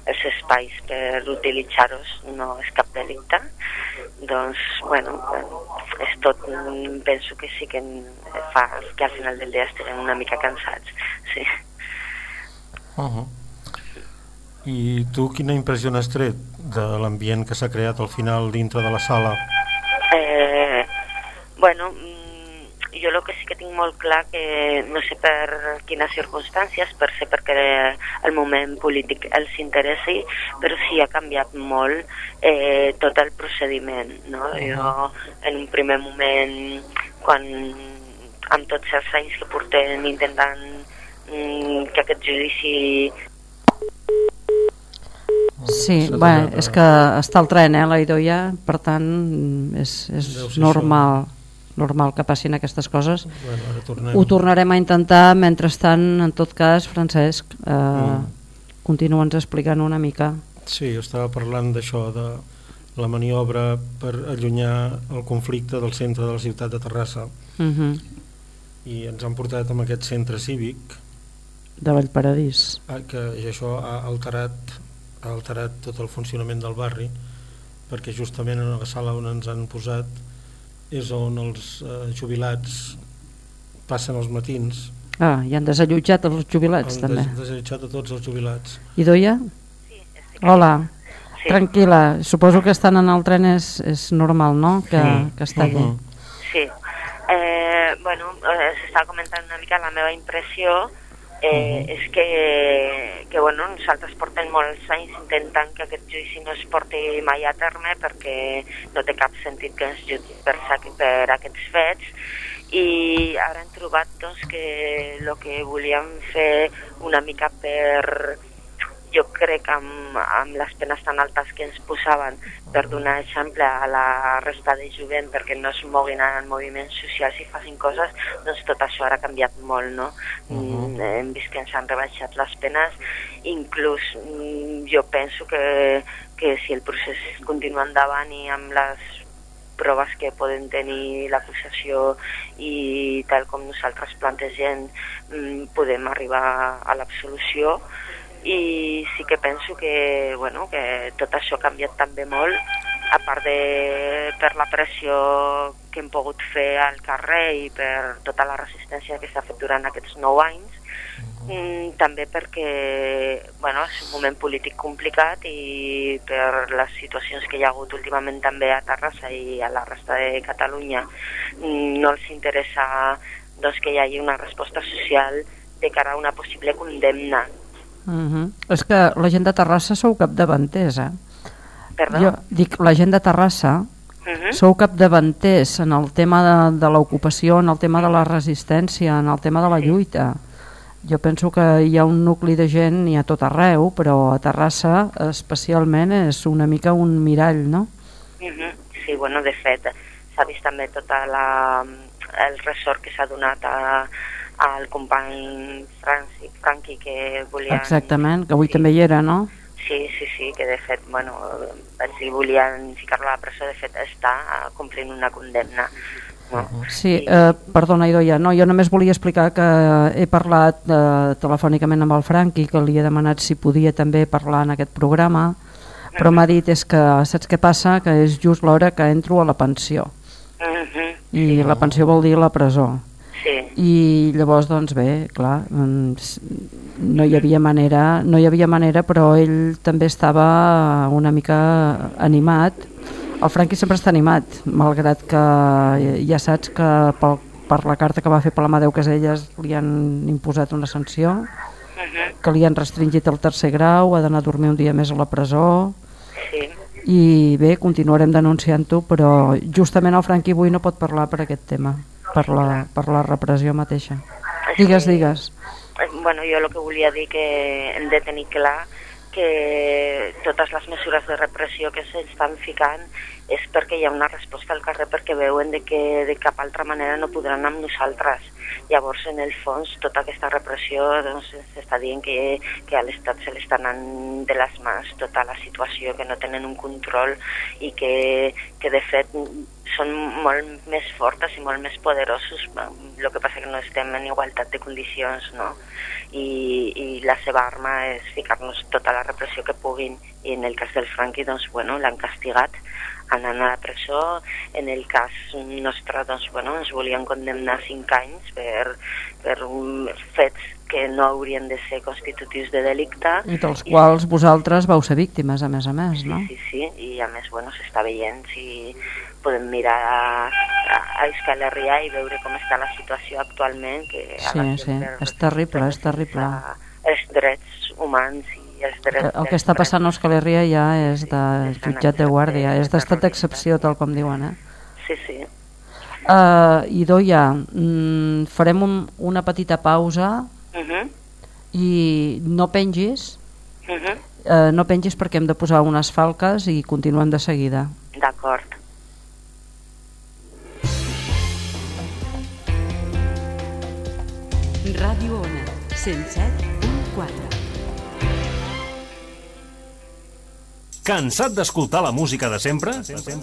els espais per utilitzar-los no és cap delicte doncs, bueno, és tot, penso que sí que fa que al final del dia estem una mica cansats, sí. Uh -huh. I tu quina impressió n'has tret de l'ambient que s'ha creat al final dintre de la sala? Eh, bueno, jo el que sí que tinc molt clar que no sé per quines circumstàncies, per ser perquè el moment polític els interessi, però sí ha canviat molt eh, tot el procediment. No? Jo, en un primer moment, quan amb tots els anys que portem intentant mm, que aquest judici Sí, bé, és eh? que està al tren, eh, la Idoia, per tant, és, és ser normal que passin aquestes coses. Bueno, tornem. Ho tornarem a intentar, mentrestant, en tot cas, Francesc, eh, Mm. continua'ns explicant una mica. Sí, jo estava parlant d'això, de la maniobra per allunyar el conflicte del centre de la ciutat de Terrassa Uh -huh. i ens han portat amb aquest centre cívic De Vallparadís. eh, que i això ha alterat, ha alterat tot el funcionament del barri perquè justament en la sala on ens han posat és on els eh, jubilats passen els matins Ah, i han desallotjat els jubilats, han també. des desallotjat a tots els jubilats Idoia? Sí, estic Hola. Sí. Tranquil·la, suposo que estant en el tren és, és normal, no?, que, Mm. que està allà. Sí. Eh, bueno, eh, s'estava comentant una mica la meva impressió eh, és que, que bueno, nosaltres portem molts anys intentant que aquest judici no es porti mai a terme perquè no té cap sentit que ens jutgin per, per aquests fets. I ara hem trobat doncs, que el que volíem fer una mica per jo crec que amb, amb les penes tan altes que ens posaven per donar exemple a la resta de jovent perquè no es moguin en moviments socials i facin coses, doncs tot això ara ha canviat molt, no? Mm, hem vist que ens han rebaixat les penes, inclús mm, jo penso que, que si el procés continua endavant i amb les proves que poden tenir l'acusació i tal com nosaltres plantegem mm, podem arribar a l'absolució i sí que penso que, bueno, que tot això ha canviat també molt a part de per la pressió que hem pogut fer al carrer i per tota la resistència que s'ha fet durant aquests nou anys, mm, també perquè bueno, és un moment polític complicat i per les situacions que hi ha hagut últimament també a Terrassa i a la resta de Catalunya mm, no els interessa doncs, que hi hagi una resposta social de cara a una possible condemna. Uh -huh. És que la gent de Terrassa sou capdavanters, eh? Perdó? Jo dic, la gent de Terrassa Uh -huh. sou capdavanters en el tema de, de l'ocupació, en el tema de la resistència, en el tema de la lluita. Jo penso que hi ha un nucli de gent i a tot arreu, però a Terrassa especialment és una mica un mirall, no? Uh -huh. Sí, bueno, de fet, s'ha vist també tota la, el ressort que s'ha donat a, al company Franci, Franqui que volia... Exactament, que avui també hi era, no? Sí, sí, sí, que de fet, bueno, si volien ficar-lo a la presó, de fet està complint una condemna. No? Sí, eh, perdona Idoia, no, jo només volia explicar que he parlat eh, telefònicament amb el Franqui que li he demanat si podia també parlar en aquest programa però m'ha dit és que saps què passa? que és just l'hora que entro a la pensió Uh -huh. i la pensió vol dir la presó Sí, i llavors doncs bé, clar mm, s- no hi havia manera no hi havia manera però ell també estava una mica animat. El Franqui sempre està animat malgrat que ja saps que pel, per la carta que va fer per l'Amadeu Caselles li han imposat una sanció que li han restringit el tercer grau ha d'anar a dormir un dia més a la presó. Sí. i bé, continuarem denunciant-ho però justament el Franqui avui no pot parlar per aquest tema per la, per la repressió mateixa. Digues, digues. Eh, Bueno, jo el que volia dir que hem de tenir clar que totes les mesures de repressió que s'estan ficant és perquè hi ha una resposta al carrer perquè veuen de que de cap altra manera no podran amb nosaltres. Llavors, en el fons, tota aquesta repressió doncs, s'està dient que, que a l'Estat se l'està anant de les mans. Tota la situació, que no tenen un control i que, que de fet són molt més fortes i molt més poderosos, el que passa que no estem en igualtat de condicions, no? I, i la seva arma és ficar-nos tota la repressió que puguin i en el cas del Franqui, doncs, bueno, l'han castigat anant a la presó, en el cas nostre, doncs, bueno, ens volien condemnar 5 anys per, per um, fets que no haurien de ser constitutius de delicte. i dels quals vosaltres vau ser víctimes a més a més, no? Sí, sí, i a més, bueno, s'està veient si podem mirar a, a, Euskal Herria i veure com està la situació actualment, que Sí, sí, és terrible, és terrible. els drets humans i els drets... El que està passant a Euskal Herria ja és de jutjat de guàrdia, és d'estat d'excepció, tal com diuen, eh? Sí, sí. Uh, Idoia, mm, farem un, una petita pausa Uh -huh. i no pengis, Uh -huh. uh, no pengis perquè hem de posar unes falques i continuem de seguida. D'acord. Ràdio Ona, 107.4. Cansat d'escoltar la música de sempre?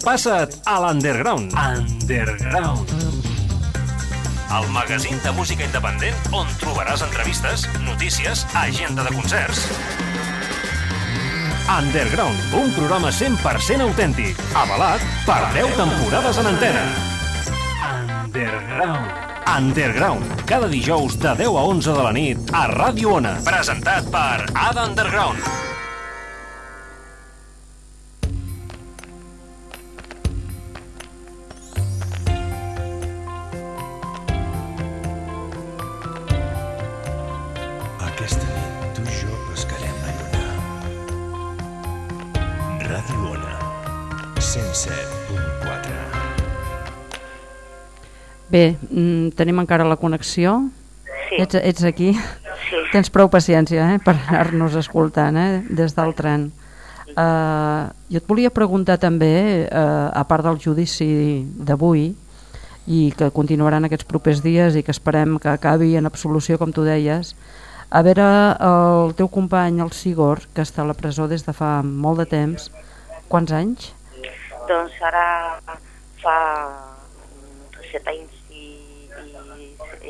Passa't a l'Underground. Underground. El magazín de música independent on trobaràs entrevistes, notícies, agenda de concerts. Underground, un programa 100% autèntic, avalat per 10 temporades en antena. Underground. Underground, cada dijous de 10 a 11 de la nit a Ràdio Ona. Presentat per Ada Underground. Aquesta Bé, mm, tenim encara la connexió. Sí. Ets, ets aquí? Sí. Tens prou paciència eh, per anar-nos escoltant eh, des del tren. Uh, jo et volia preguntar també, uh, a part del judici d'avui, i que continuaran aquests propers dies i que esperem que acabi en absolució, com tu deies, a veure el teu company, el Sigor, que està a la presó des de fa molt de temps, quants anys? Doncs ara fa set anys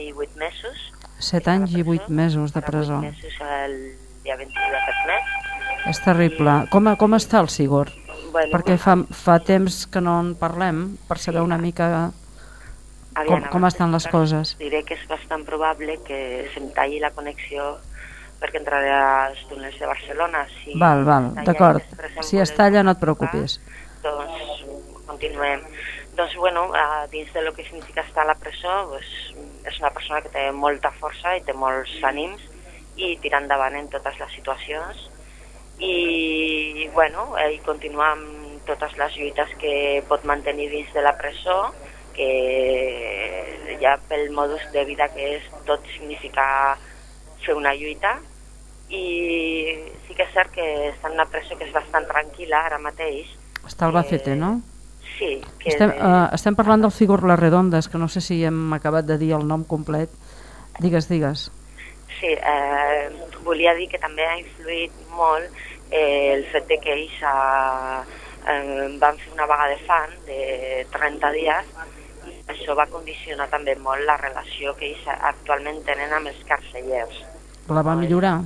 i, i, i vuit mesos. Set anys i vuit mesos de presó. Vuit mesos el dia 21 d'aquest mes. És terrible. Com, com està el Sigor? Bueno, Perquè fa, fa temps que no en parlem per saber una mica com, Aviam, com estan les coses. Diré que és bastant probable que se'm talli la connexió perquè entraré als túnels de Barcelona. Si Val, val, i d'acord. Si es talla no et preocupis. Doncs continuem. Doncs, bueno, dins de lo que significa estar a la presó, doncs, és una persona que té molta força i té molts ànims i tira endavant en totes les situacions. I, bueno, eh, i continuar amb totes les lluites que pot mantenir dins de la presó, que ja pel modus de vida que és tot significa fer una lluita. I sí que és cert que està en una presó que és bastant tranquil·la ara mateix. Està al Bacete, no? Sí, que Estem, uh, estem parlant del Figor Les Redondes, que no sé si hem acabat de dir el nom complet. Digues, digues. Sí, eh, volia dir que també ha influït molt eh, el fet de que ells eh, van fer una vaga de fan de 30 dies i això va condicionar també molt la relació que ells actualment tenen amb els carcellers. La va millorar?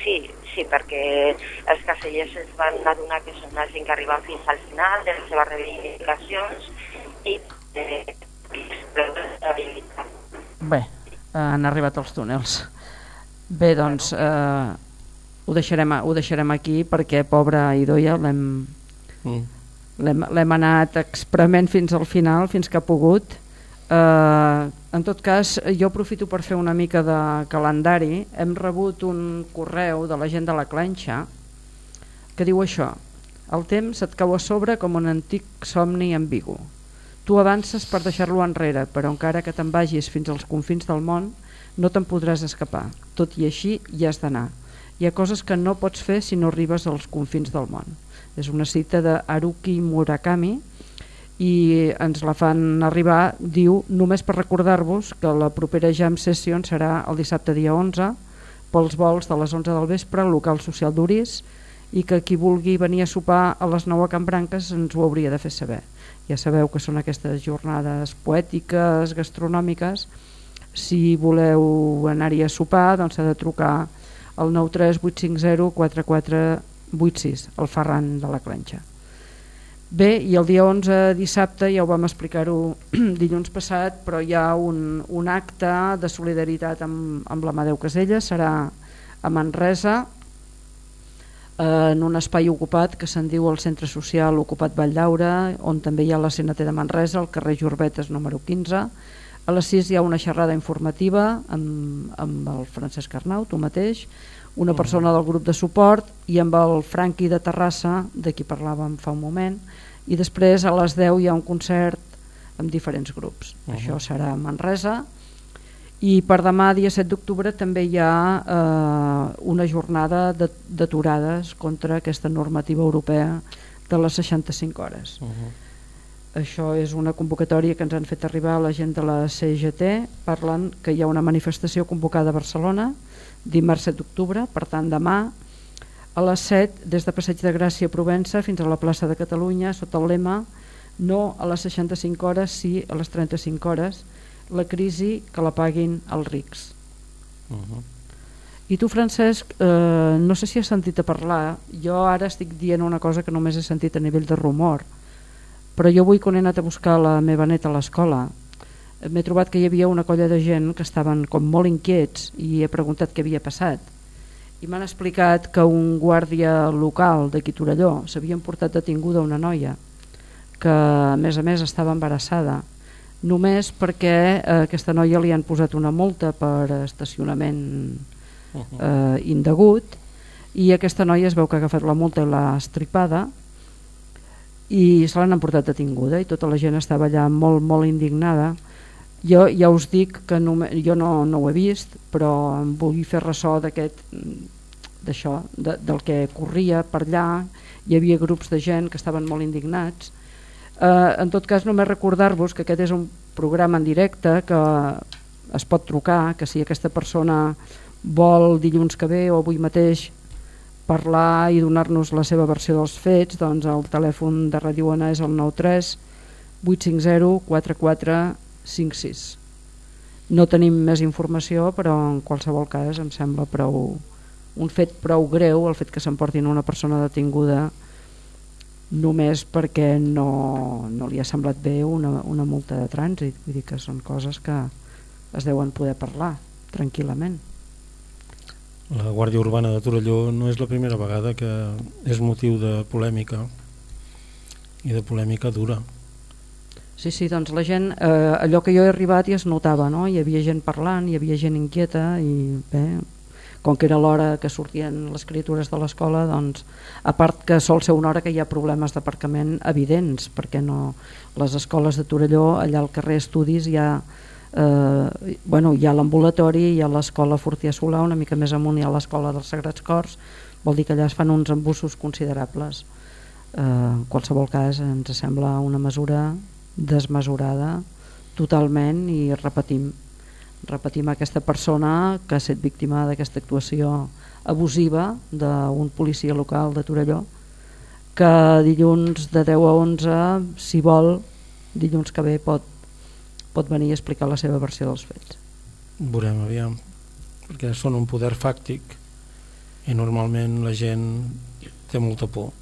Sí, sí, perquè els carcellers es van adonar que són la gent que arriben fins al final de les seves reivindicacions i eh, Bé, han arribat els túnels. Bé, doncs, eh, ho, deixarem, ho deixarem aquí perquè, pobra Idoia, l'hem Mm. l'hem l'hem anat exprement fins al final, fins que ha pogut. Eh, en tot cas, jo aprofito per fer una mica de calendari. Hem rebut un correu de la gent de la clenxa que diu això. El temps et cau a sobre com un antic somni ambigu. Tu avances per deixar-lo enrere, però encara que te'n vagis fins als confins del món, no te'n podràs escapar. Tot i així, hi has d'anar. Hi ha coses que no pots fer si no arribes als confins del món. És una cita de Haruki Murakami i ens la fan arribar, diu, només per recordar-vos que la propera jam session serà el dissabte dia 11 pels vols de les 11 del vespre al local social d'Uris i que qui vulgui venir a sopar a les 9 a Can Branques ens ho hauria de fer saber. Ja sabeu que són aquestes jornades poètiques, gastronòmiques. Si voleu anar-hi a sopar, doncs s'ha de trucar al 938504486, el Ferran de la Clenxa. Bé, i el dia 11 dissabte ja ho vam explicar-ho dilluns passat, però hi ha un, un acte de solidaritat amb, amb l'Amadeu Casella, serà a Manresa, eh, en un espai ocupat que se'n diu el Centre Social Ocupat Valldaura, on també hi ha la CNT de Manresa, al carrer Jorbetes número 15. A les 6 hi ha una xerrada informativa amb, amb el Francesc Arnau, tu mateix, una persona del grup de suport i amb el Franqui de Terrassa, de qui parlàvem fa un moment, i després a les 10 hi ha un concert amb diferents grups. Uh -huh. Això serà a Manresa i per demà, dia 7 d'octubre, també hi ha eh, una jornada d'aturades contra aquesta normativa europea de les 65 hores. Uh -huh. Això és una convocatòria que ens han fet arribar a la gent de la CGT, parlant que hi ha una manifestació convocada a Barcelona, dimarts 7 d'octubre, per tant demà a les 7 des de Passeig de Gràcia a Provença fins a la plaça de Catalunya sota el lema no a les 65 hores, sí a les 35 hores la crisi que la paguin els rics Uh -huh. i tu Francesc eh, no sé si has sentit a parlar jo ara estic dient una cosa que només he sentit a nivell de rumor però jo avui quan he anat a buscar la meva neta a l'escola. M'he trobat que hi havia una colla de gent que estaven com molt inquiets i he preguntat què havia passat. I m'han explicat que un guàrdia local d'aquí Torelló s'havien portat detinguda una noia que a més a més estava embarassada. Només perquè eh, aquesta noia li han posat una multa per estacionament eh, indegut i aquesta noia es veu que ha agafat la multa i l'ha estripada i se l'han emportat detinguda i tota la gent estava allà molt, molt indignada. Jo ja us dic que no, jo no, no ho he vist però em vull fer ressò d'aquest d'això, de, del que corria per allà. Hi havia grups de gent que estaven molt indignats. Eh, en tot cas només recordar-vos que aquest és un programa en directe que es pot trucar que si aquesta persona vol dilluns que ve o avui mateix parlar i donar-nos la seva versió dels fets doncs el telèfon de Radio Ona és el 93 850 4456. No tenim més informació, però en qualsevol cas em sembla prou un fet prou greu el fet que s'emportin una persona detinguda només perquè no, no li ha semblat bé una, una multa de trànsit. Vull dir que són coses que es deuen poder parlar tranquil·lament. La Guàrdia Urbana de Torelló no és la primera vegada que és motiu de polèmica i de polèmica dura. Sí, sí, doncs la gent, eh, allò que jo he arribat i es notava, no? hi havia gent parlant, hi havia gent inquieta i bé, com que era l'hora que sortien les criatures de l'escola, doncs, a part que sol ser una hora que hi ha problemes d'aparcament evidents, perquè no, les escoles de Torelló, allà al carrer Estudis hi ha eh, bueno, hi ha l'ambulatori, hi ha l'escola Fortià Solà, una mica més amunt hi ha l'escola dels Sagrats Cors, vol dir que allà es fan uns embussos considerables. Eh, en qualsevol cas ens sembla una mesura desmesurada totalment i repetim repetim aquesta persona que ha estat víctima d'aquesta actuació abusiva d'un policia local de Torelló que dilluns de 10 a 11 si vol dilluns que ve pot, pot venir a explicar la seva versió dels fets? Veurem, aviam perquè són un poder fàctic i normalment la gent té molta por.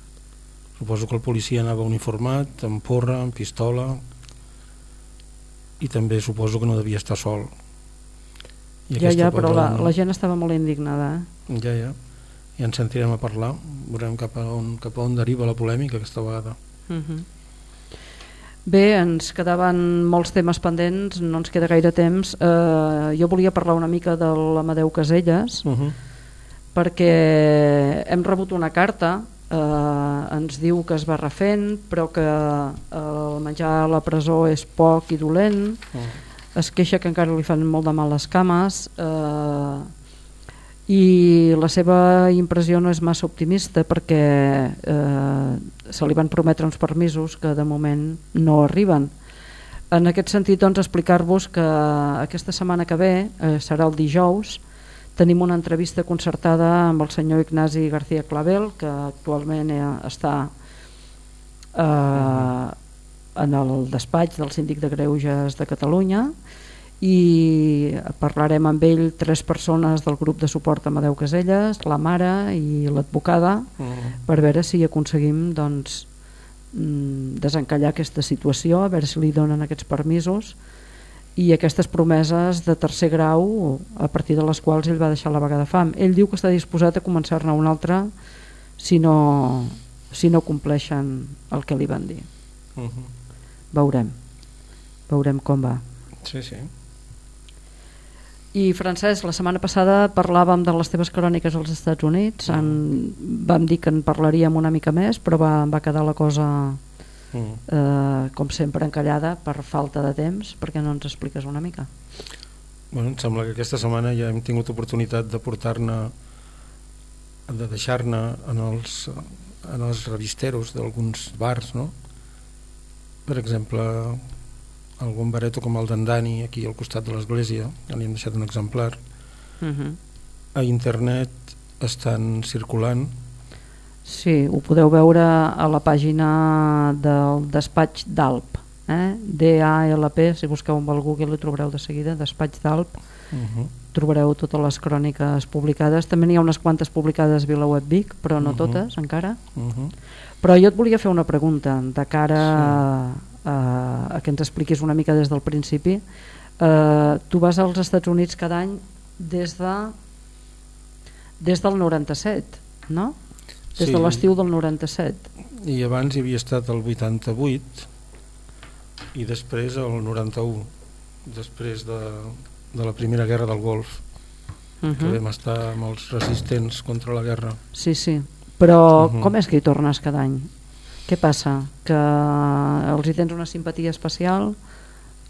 Suposo que el policia anava uniformat amb porra, amb pistola i també suposo que no devia estar sol. I ja, ja, però la, la gent estava molt indignada eh? ja, ja. I ens sentirem a parlar veurem cap a on, cap a on deriva la polèmica aquesta vegada. Uh -huh. Bé, ens quedaven molts temes pendents, no ens queda gaire temps. Eh, jo volia parlar una mica de l'Amadeu Caselles, uh -huh. perquè hem rebut una carta eh, ens diu que es va refent però que eh, el menjar a la presó és poc i dolent uh. es queixa que encara li fan molt de mal les cames eh, i la seva impressió no és massa optimista perquè eh, se li van prometre uns permisos que de moment no arriben. En aquest sentit doncs explicar-vos que aquesta setmana que ve eh, serà el dijous Tenim una entrevista concertada amb el senyor Ignasi García Clavel, que actualment eh, està eh, en el despatx del síndic de Greuges de Catalunya i parlarem amb ell tres persones del grup de suport a Amadeu Caselles, la mare i l'advocada mm. per veure si aconseguim doncs, mm, desencallar aquesta situació, a veure si li donen aquests permisos i aquestes promeses de tercer grau a partir de les quals ell va deixar la vaga de fam. Ell diu que està disposat a començar-ne una altra si no, si no compleixen el que li van dir. Uh -huh. Veurem. Veurem com va. Sí, sí. I Francesc, la setmana passada parlàvem de les teves cròniques als Estats Units, en, vam dir que en parlaríem una mica més, però va, va quedar la cosa mm. eh, com sempre encallada per falta de temps perquè no ens expliques una mica bueno, em sembla que aquesta setmana ja hem tingut oportunitat de portar-ne de deixar-ne en els en els revisteros d'alguns bars no? per exemple algun bareto com el d'en Dani aquí al costat de l'església ja li hem deixat un exemplar uh mm-hmm. -huh. a internet estan circulant Sí, ho podeu veure a la pàgina del despatx d'Alp, eh? D-A-L-P, si busqueu amb el Google ho trobareu de seguida, despatx d'Alp, uh -huh. trobareu totes les cròniques publicades, també n'hi ha unes quantes publicades a VilaWeb Vic, però no uh -huh. totes encara. Uh -huh. Però jo et volia fer una pregunta de cara sí. a, a que ens expliquis una mica des del principi. Uh, tu vas als Estats Units cada any des de des del 97, no? des sí. de l'estiu del 97 i abans hi havia estat el 88 i després el 91 després de, de la primera guerra del Golf uh -huh. que vam estar amb els resistents contra la guerra sí, sí, però uh -huh. com és que hi tornes cada any? Què passa? que els hi tens una simpatia especial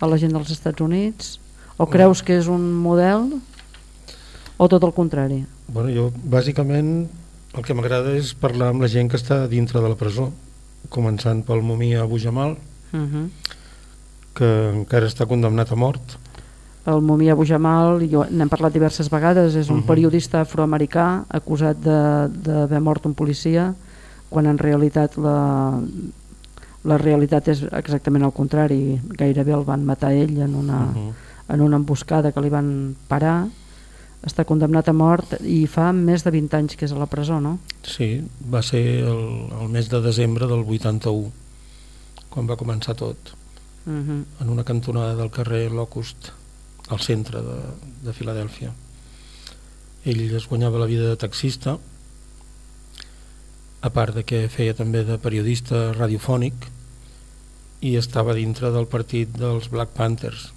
a la gent dels Estats Units o creus que és un model o tot el contrari? Bueno, jo bàsicament el que m'agrada és parlar amb la gent que està dintre de la presó començant pel Momí Abu Jamal uh mhm. -huh. que encara està condemnat a mort el Momí Abu Jamal n'hem parlat diverses vegades és un uh mhm. -huh. periodista afroamericà acusat d'haver mort un policia quan en realitat la, la realitat és exactament el contrari gairebé el van matar ell en una, uh -huh. en una emboscada que li van parar està condemnat a mort i fa més de 20 anys que és a la presó, no? Sí, va ser el, el mes de desembre del 81 quan va començar tot Uh -huh. en una cantonada del carrer Locust al centre de, de Filadèlfia ell es guanyava la vida de taxista a part de que feia també de periodista radiofònic i estava dintre del partit dels Black Panthers.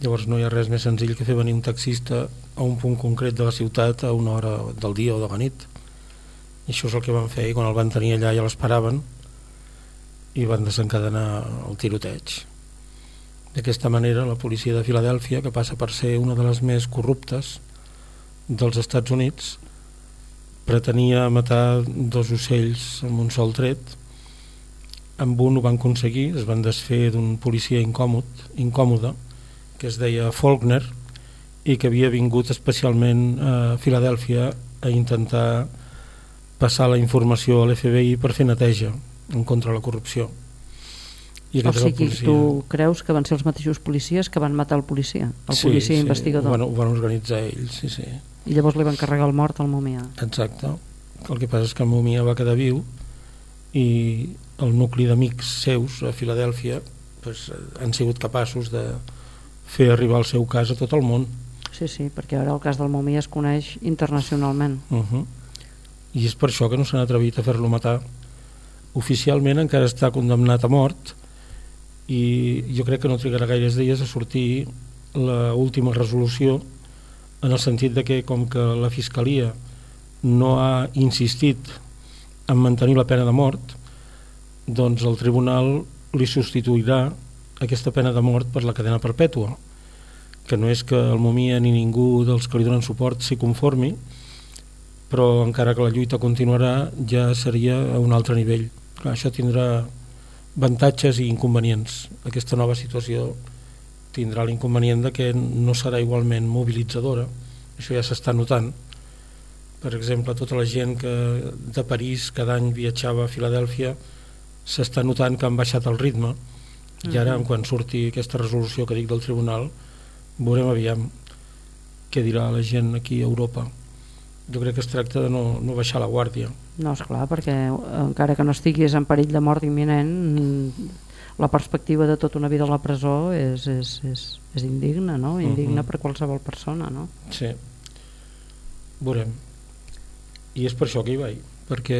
Llavors no hi ha res més senzill que fer venir un taxista a un punt concret de la ciutat a una hora del dia o de la nit. I això és el que van fer i quan el van tenir allà ja l'esperaven i van desencadenar el tiroteig. D'aquesta manera la policia de Filadèlfia que passa per ser una de les més corruptes dels Estats Units pretenia matar dos ocells amb un sol tret. Amb un ho van aconseguir es van desfer d'un policia incòmod, incòmode que es deia Faulkner i que havia vingut especialment a Filadèlfia a intentar passar la informació a l'FBI per fer neteja en contra la corrupció. I o sigui, policia... tu creus que van ser els mateixos policies que van matar el policia el sí, policia sí, investigador? Van, ho van organitzar ells sí, sí. I llavors li van carregar el mort al Momia exacte. El que passa és que el Momia va quedar viu i el nucli d'amics seus a Filadèlfia pues, han sigut capaços de fer arribar el seu cas a tot el món. Sí, sí, perquè ara el cas del Momia es coneix internacionalment. Uh -huh. i és per això que no s'han atrevit a fer-lo matar. Oficialment encara està condemnat a mort i jo crec que no trigarà gaires dies a sortir la última resolució en el sentit de que com que la Fiscalia no ha insistit en mantenir la pena de mort doncs el tribunal li substituirà aquesta pena de mort per la cadena perpètua que no és que el Momia ni ningú dels que li donen suport s'hi conformi però encara que la lluita continuarà ja seria a un altre nivell. Clar, això tindrà avantatges i inconvenients aquesta nova situació tindrà l'inconvenient de que no serà igualment mobilitzadora. Això ja s'està notant. Per exemple tota la gent que de París cada any viatjava a Filadèlfia s'està notant que han baixat el ritme. I ara Mhm. quan surti aquesta resolució que dic del tribunal veurem aviam què dirà la gent aquí a Europa. Jo crec que es tracta de no, no baixar la guàrdia. No, és clar, perquè eh, encara que no estiguis en perill de mort imminent mm, la perspectiva de tota una vida a la presó és, és, és, és indigna no? indigna Mhm. per qualsevol persona no? Sí, veurem. I és per això que hi vaig, perquè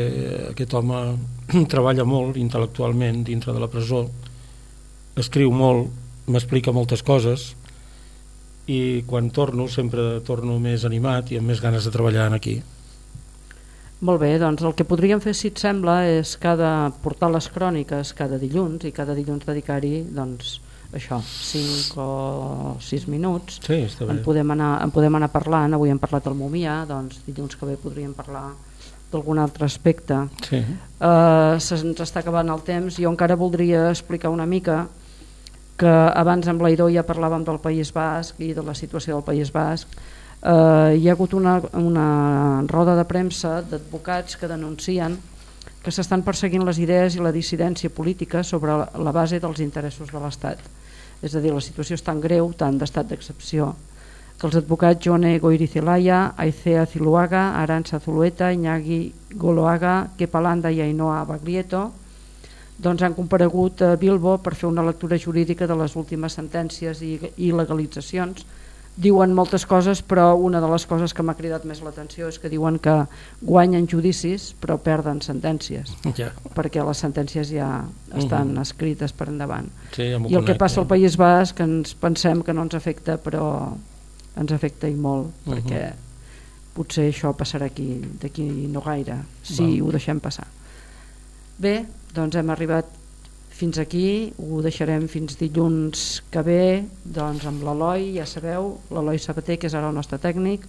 aquest home treballa molt intel·lectualment dintre de la presó, escriu molt, m'explica moltes coses i quan torno sempre torno més animat i amb més ganes de treballar aquí. Molt bé, doncs el que podríem fer, si et sembla, és cada, portar les cròniques cada dilluns i cada dilluns dedicar-hi doncs, això, 5 o 6 minuts. Sí, està bé. En podem, anar, en podem anar parlant, avui hem parlat del Momià, doncs dilluns que ve podríem parlar d'algun altre aspecte. Sí. Uh, se'ns està acabant el temps, jo encara voldria explicar una mica que abans amb l'Aidó ja parlàvem del País Basc i de la situació del País Basc eh, hi ha hagut una, una roda de premsa d'advocats que denuncien que s'estan perseguint les idees i la dissidència política sobre la, base dels interessos de l'Estat. És a dir, la situació és tan greu, tan d'estat d'excepció que els advocats Joane Goirizelaya, Aicea Ziluaga, Aranza Zulueta, Iñaki Goloaga, Kepalanda i Ainhoa Baglietto doncs han comparegut a Bilbo per fer una lectura jurídica de les últimes sentències i, i legalitzacions diuen moltes coses però una de les coses que m'ha cridat més l'atenció és que diuen que guanyen judicis però perden sentències Ja. perquè les sentències ja estan Mhm. escrites per endavant Sí, ja i el que conec, passa ja. al País Basc ens pensem que no ens afecta però ens afecta i molt Mhm. perquè potser això passarà aquí d'aquí no gaire si Val. ho deixem passar bé, doncs hem arribat fins aquí, ho deixarem fins dilluns que ve doncs amb l'Eloi, ja sabeu l'Eloi Sabater que és ara el nostre tècnic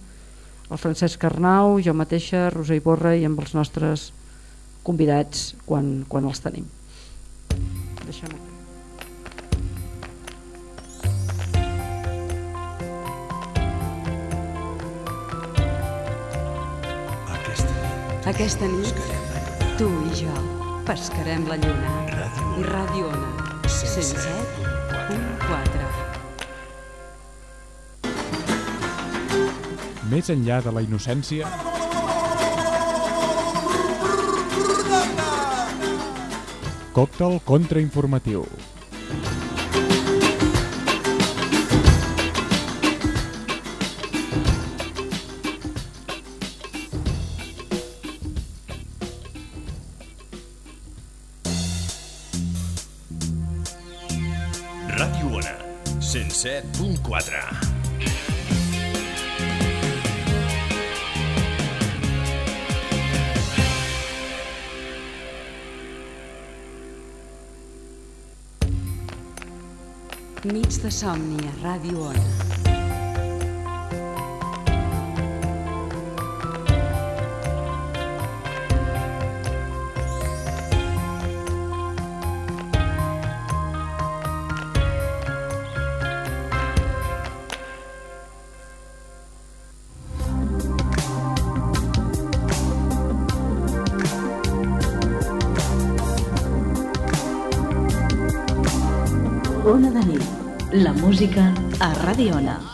el Francesc Arnau, jo mateixa Roser Iborra i amb els nostres convidats quan, quan els tenim deixem-ho Aquesta nit, tu i jo. pescarem la lluna. Ràdio Ràdio Ona, 107.4. Més enllà de la innocència, còctel contrainformatiu. 107.4. Nits de somni a Ràdio Ona. Música a Ràdio Ona.